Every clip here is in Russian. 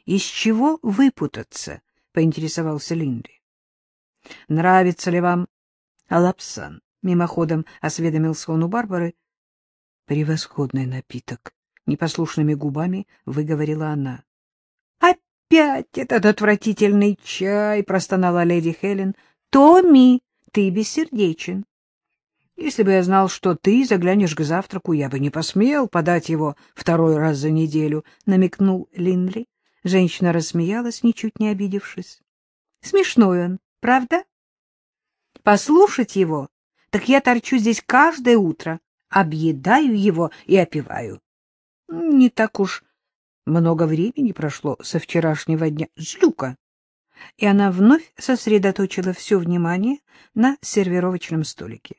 — Из чего выпутаться? — поинтересовался Линли. — Нравится ли вам алапсан? — мимоходом осведомился он у Барбары. — Превосходный напиток, — непослушными губами выговорила она. — Опять этот отвратительный чай! — простонала леди Хелен. — Томми, ты бессердечен. Если бы я знал, что ты заглянешь к завтраку, я бы не посмел подать его второй раз за неделю, — намекнул Линли. Женщина рассмеялась, ничуть не обидевшись. — Смешной он, правда? — Послушать его, так я торчу здесь каждое утро, объедаю его и опиваю. Не так уж много времени прошло со вчерашнего дня. Злюка! И она вновь сосредоточила все внимание на сервировочном столике.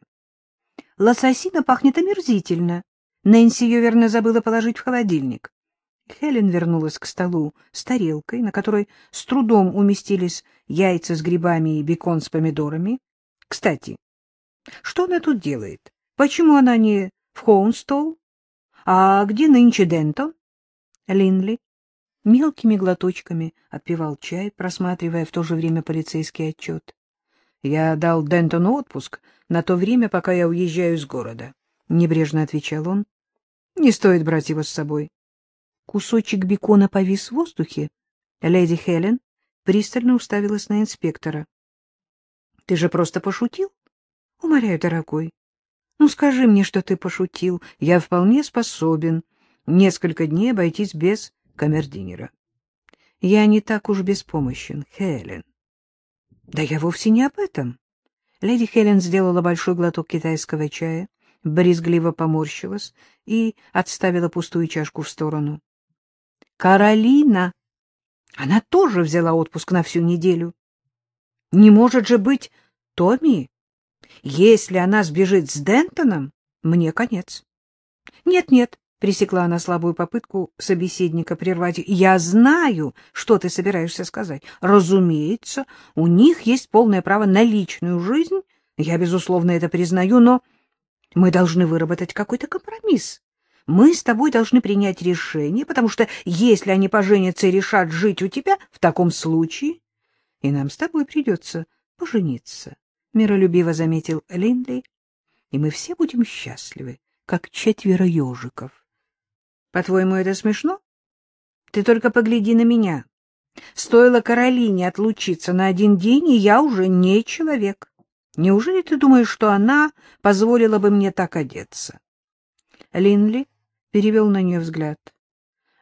Лососина пахнет омерзительно. Нэнси ее, верно, забыла положить в холодильник. Хелен вернулась к столу с тарелкой, на которой с трудом уместились яйца с грибами и бекон с помидорами. Кстати, что она тут делает? Почему она не в Хоунстоу? А где нынче Дентон? Линли мелкими глоточками отпивал чай, просматривая в то же время полицейский отчет. Я дал Дентону отпуск на то время, пока я уезжаю из города. Небрежно отвечал он. Не стоит брать его с собой. Кусочек бекона повис в воздухе. Леди Хелен пристально уставилась на инспектора. — Ты же просто пошутил? — Умоляю, дорогой. Ну, скажи мне, что ты пошутил. Я вполне способен несколько дней обойтись без камердинера. Я не так уж беспомощен, Хелен. Да я вовсе не об этом. Леди Хелен сделала большой глоток китайского чая, брезгливо поморщилась и отставила пустую чашку в сторону. Каролина. Она тоже взяла отпуск на всю неделю. Не может же быть Томми. Если она сбежит с Дентоном, мне конец. Нет-нет, пресекла она слабую попытку собеседника прервать. Я знаю, что ты собираешься сказать. Разумеется, у них есть полное право на личную жизнь. Я, безусловно, это признаю, но мы должны выработать какой-то компромисс. Мы с тобой должны принять решение, потому что если они поженятся и решат жить у тебя, в таком случае и нам с тобой придется пожениться, — миролюбиво заметил Линдли, — и мы все будем счастливы, как четверо ежиков. По-твоему, это смешно? Ты только погляди на меня. Стоило Каролине отлучиться на один день, и я уже не человек. Неужели ты думаешь, что она позволила бы мне так одеться? Линли перевел на нее взгляд.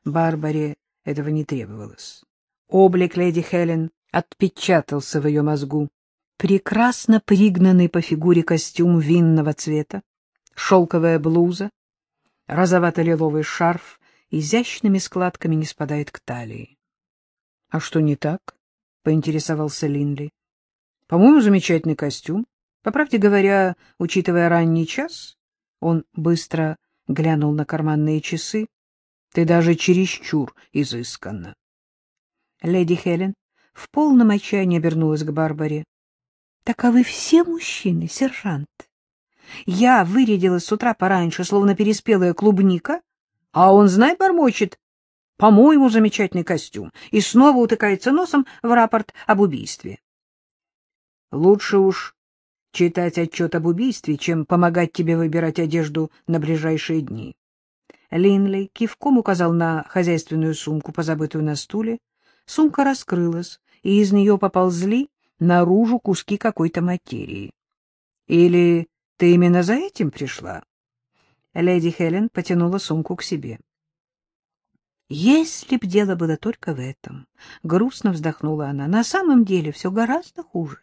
Барбаре этого не требовалось. Облик леди Хелен отпечатался в ее мозгу. Прекрасно пригнанный по фигуре костюм винного цвета, шелковая блуза, розовато-лиловый шарф изящными складками не спадает к талии. — А что не так? — поинтересовался Линли. — По-моему, замечательный костюм. По правде говоря, учитывая ранний час, он быстро глянул на карманные часы. Ты даже чересчур изысканна. Леди Хелен в полном отчаянии обернулась к Барбаре. — Таковы все мужчины, сержант. Я вырядилась с утра пораньше, словно переспелая клубника, а он, знай, бормочет, по-моему, замечательный костюм, и снова утыкается носом в рапорт об убийстве. Лучше уж читать отчет об убийстве, чем помогать тебе выбирать одежду на ближайшие дни. Линли кивком указал на хозяйственную сумку, позабытую на стуле. Сумка раскрылась, и из нее поползли наружу куски какой-то материи. Или ты именно за этим пришла? Леди Хелен потянула сумку к себе. Если б дело было только в этом, грустно вздохнула она, на самом деле все гораздо хуже.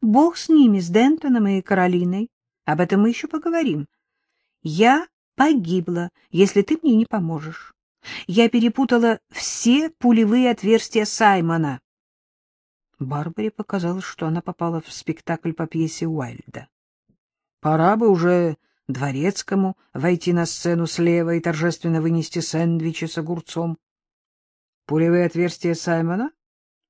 Бог с ними, с Дентоном и Каролиной. Об этом мы еще поговорим. Я погибла, если ты мне не поможешь. Я перепутала все пулевые отверстия Саймона. Барбаре показалось, что она попала в спектакль по пьесе Уайльда. Пора бы уже дворецкому войти на сцену слева и торжественно вынести сэндвичи с огурцом. Пулевые отверстия Саймона?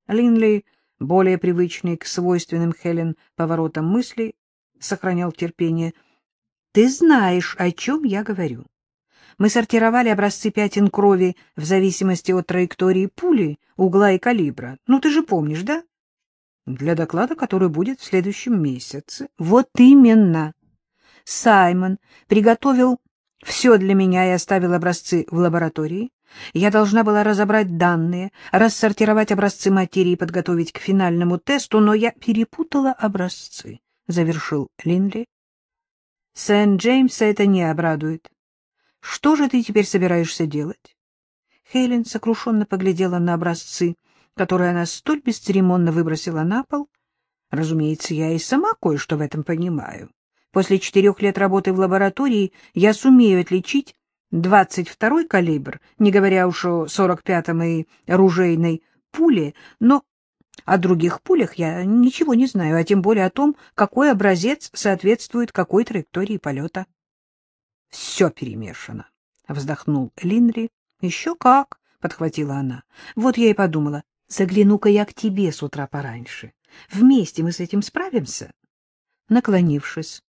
Линли более привычный к свойственным Хелен поворотам мысли, сохранял терпение. — Ты знаешь, о чем я говорю. Мы сортировали образцы пятен крови в зависимости от траектории пули, угла и калибра. Ну, ты же помнишь, да? Для доклада, который будет в следующем месяце. Вот именно. Саймон приготовил все для меня и оставил образцы в лаборатории. Я должна была разобрать данные, рассортировать образцы материи и подготовить к финальному тесту, но я перепутала образцы, — завершил Линли. Сент-Джеймса это не обрадует. Что же ты теперь собираешься делать? Хелен сокрушенно поглядела на образцы, которые она столь бесцеремонно выбросила на пол. Разумеется, я и сама кое-что в этом понимаю. После четырех лет работы в лаборатории я сумею отличить 22-й калибр, не говоря уж о 45-м и ружейной пуле, но о других пулях я ничего не знаю, а тем более о том, какой образец соответствует какой траектории полета. — Все перемешано, — вздохнул Линри. — Еще как, — подхватила она. — Вот я и подумала, загляну-ка я к тебе с утра пораньше. Вместе мы с этим справимся? Наклонившись,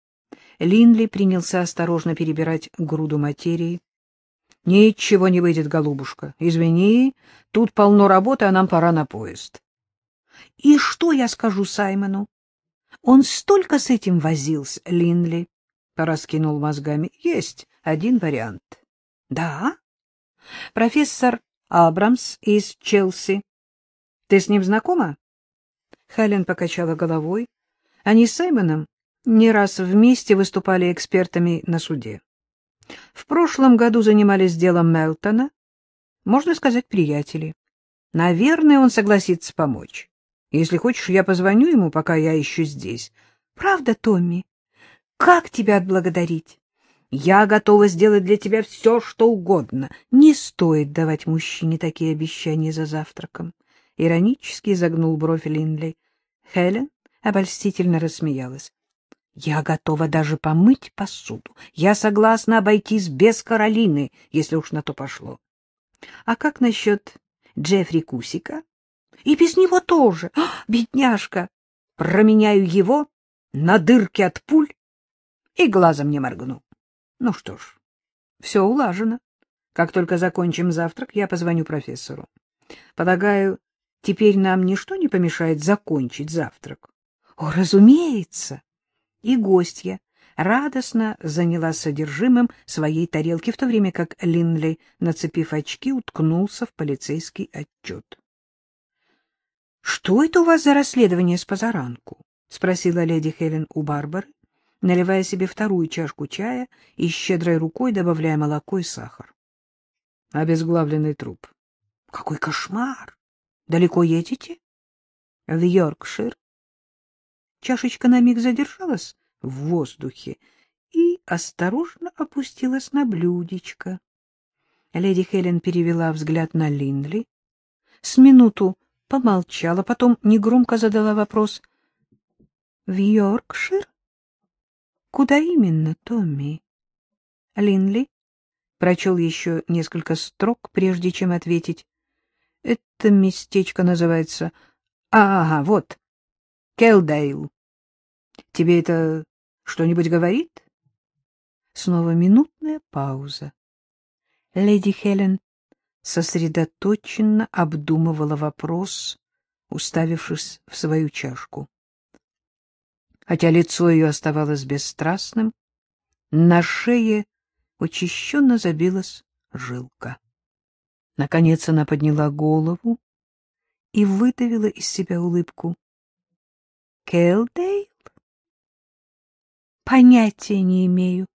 Линли принялся осторожно перебирать груду материи. — Ничего не выйдет, голубушка. Извини, тут полно работы, а нам пора на поезд. — И что я скажу Саймону? Он столько с этим возился, Линли. Пораскинул мозгами. Есть один вариант. — Да? Профессор Абрамс из Челси. Ты с ним знакома? Хелен покачала головой. Они с Саймоном не раз вместе выступали экспертами на суде. В прошлом году занимались делом Мелтона, можно сказать, приятели. Наверное, он согласится помочь. Если хочешь, я позвоню ему, пока я еще здесь. Правда, Томми? Как тебя отблагодарить? Я готова сделать для тебя все, что угодно. Не стоит давать мужчине такие обещания за завтраком. Иронически загнул бровь Линли. Хелен обольстительно рассмеялась. Я готова даже помыть посуду. Я согласна обойтись без Каролины, если уж на то пошло. А как насчет Джеффри Кусика? И без него тоже. А, бедняжка! Променяю его на дырки от пуль и глазом не моргну. Ну что ж, все улажено. Как только закончим завтрак, я позвоню профессору. Полагаю, теперь нам ничто не помешает закончить завтрак. О, разумеется! И гостья радостно занялась содержимым своей тарелки, в то время как Линли, нацепив очки, уткнулся в полицейский отчет. — Что это у вас за расследование с позаранку? — спросила леди Хелен у Барбары, наливая себе вторую чашку чая и щедрой рукой добавляя молоко и сахар. — Обезглавленный труп. — Какой кошмар! Далеко едете? — В Йоркшир. Чашечка на миг задержалась в воздухе и осторожно опустилась на блюдечко. Леди Хелен перевела взгляд на Линли, с минуту помолчала, потом негромко задала вопрос. — В Йоркшир? — Куда именно, Томми? Линли прочел еще несколько строк, прежде чем ответить. — Это местечко называется... Ага, вот, Келдейл. Тебе это что-нибудь говорит? Снова минутная пауза. Леди Хелен сосредоточенно обдумывала вопрос, уставившись в свою чашку. Хотя лицо ее оставалось бесстрастным, на шее учащенно забилась жилка. Наконец она подняла голову и выдавила из себя улыбку. Келдейл? Понятия не имею.